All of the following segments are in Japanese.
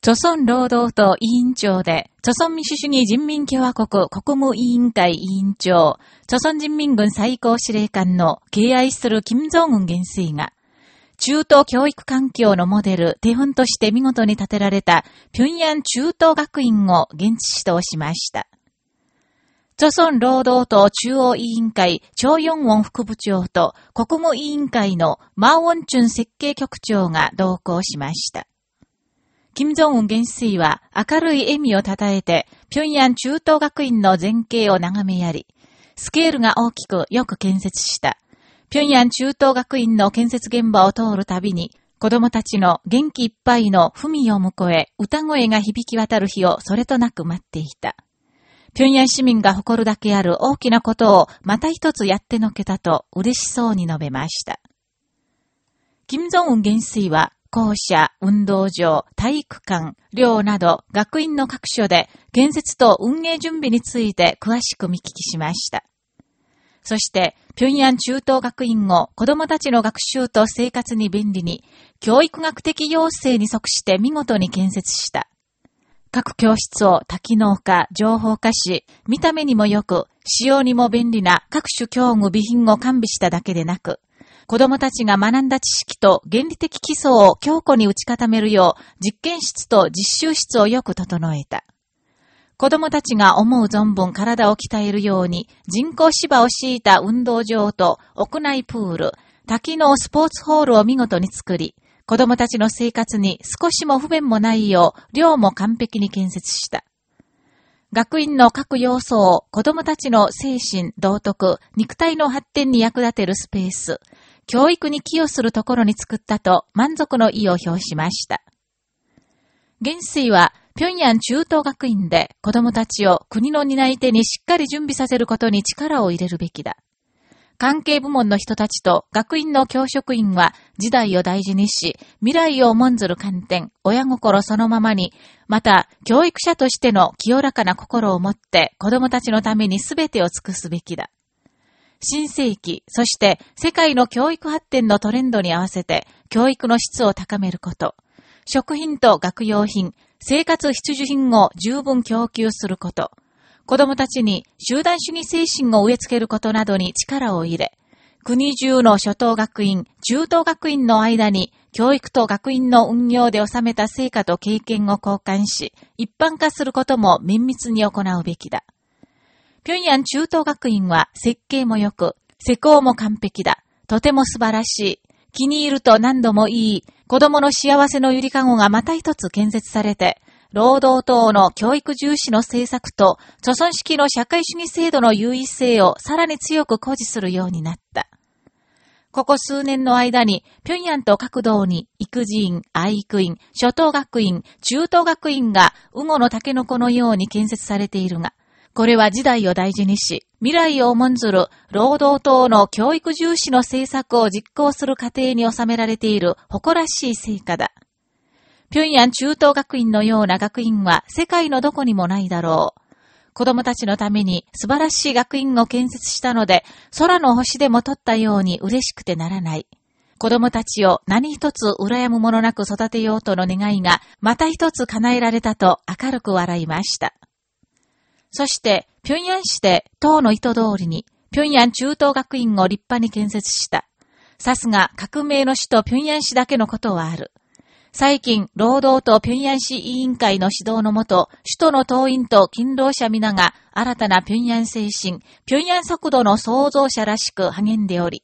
朝鮮労働党委員長で、朝鮮民主主義人民共和国国務委員会委員長、朝鮮人民軍最高司令官の敬愛する金正恩元帥が、中等教育環境のモデル、手本として見事に建てられた、平壌中等学院を現地指導しました。朝鮮労働党中央委員会、張四ン副部長と国務委員会のマーウォンチュン設計局長が同行しました。金正恩元帥は明るい笑みをたたえて、平壌中等学院の前景を眺めやり、スケールが大きくよく建設した。平壌中等学院の建設現場を通るたびに、子供たちの元気いっぱいの文を向こえ、歌声が響き渡る日をそれとなく待っていた。平壌市民が誇るだけある大きなことをまた一つやってのけたと嬉しそうに述べました。金正恩元帥は校舎、運動場、体育館、寮など学院の各所で建設と運営準備について詳しく見聞きしました。そして、平壌中等学院を子供たちの学習と生活に便利に、教育学的要請に即して見事に建設した。各教室を多機能化、情報化し、見た目にも良く、使用にも便利な各種教具備品を完備しただけでなく、子供たちが学んだ知識と原理的基礎を強固に打ち固めるよう、実験室と実習室をよく整えた。子供たちが思う存分体を鍛えるように、人工芝を敷いた運動場と屋内プール、多機能スポーツホールを見事に作り、子供たちの生活に少しも不便もないよう、量も完璧に建設した。学院の各要素を子供たちの精神、道徳、肉体の発展に役立てるスペース、教育に寄与するところに作ったと満足の意を表しました。元帥は、平壌中等学院で子供たちを国の担い手にしっかり準備させることに力を入れるべきだ。関係部門の人たちと学院の教職員は時代を大事にし、未来を重んずる観点、親心そのままに、また教育者としての清らかな心を持って子供たちのために全てを尽くすべきだ。新世紀、そして世界の教育発展のトレンドに合わせて教育の質を高めること、食品と学用品、生活必需品を十分供給すること、子供たちに集団主義精神を植え付けることなどに力を入れ、国中の初等学院、中等学院の間に教育と学院の運用で収めた成果と経験を交換し、一般化することも綿密に行うべきだ。平壌中等学院は設計も良く、施工も完璧だ。とても素晴らしい。気に入ると何度もいい。子供の幸せのゆりかごがまた一つ建設されて、労働党の教育重視の政策と、著存式の社会主義制度の優位性をさらに強く誇示するようになった。ここ数年の間に、平壌と各道に、育児院、愛育院、初等学院、中等学院が、ウゴのタケノコのように建設されているが、これは時代を大事にし、未来を重んずる労働党の教育重視の政策を実行する過程に収められている誇らしい成果だ。平壌中等学院のような学院は世界のどこにもないだろう。子供たちのために素晴らしい学院を建設したので、空の星でも取ったように嬉しくてならない。子供たちを何一つ羨むものなく育てようとの願いが、また一つ叶えられたと明るく笑いました。そして、平壌市で党の意図通りに、平壌中等学院を立派に建設した。さすが革命の首都平壌市だけのことはある。最近、労働党平壌市委員会の指導のもと、首都の党員と勤労者皆が新たな平壌精神、平壌速度の創造者らしく励んでおり、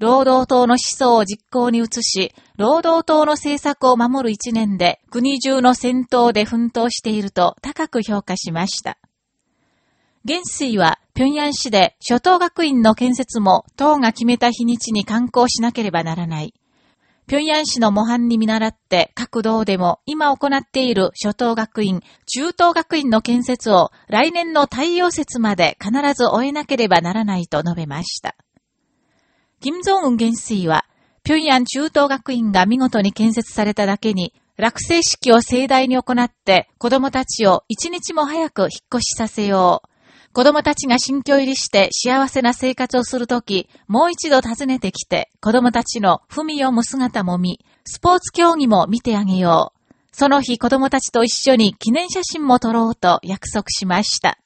労働党の思想を実行に移し、労働党の政策を守る一年で国中の戦闘で奮闘していると高く評価しました。元帥は、平壌市で初等学院の建設も党が決めた日にちに刊行しなければならない。平壌市の模範に見習って各道でも今行っている初等学院、中等学院の建設を来年の太陽節まで必ず終えなければならないと述べました。金正恩元帥は、平壌中等学院が見事に建設されただけに、落成式を盛大に行って子供たちを一日も早く引っ越しさせよう。子供たちが新居入りして幸せな生活をするとき、もう一度訪ねてきて、子供たちの文読む姿も見、スポーツ競技も見てあげよう。その日子供たちと一緒に記念写真も撮ろうと約束しました。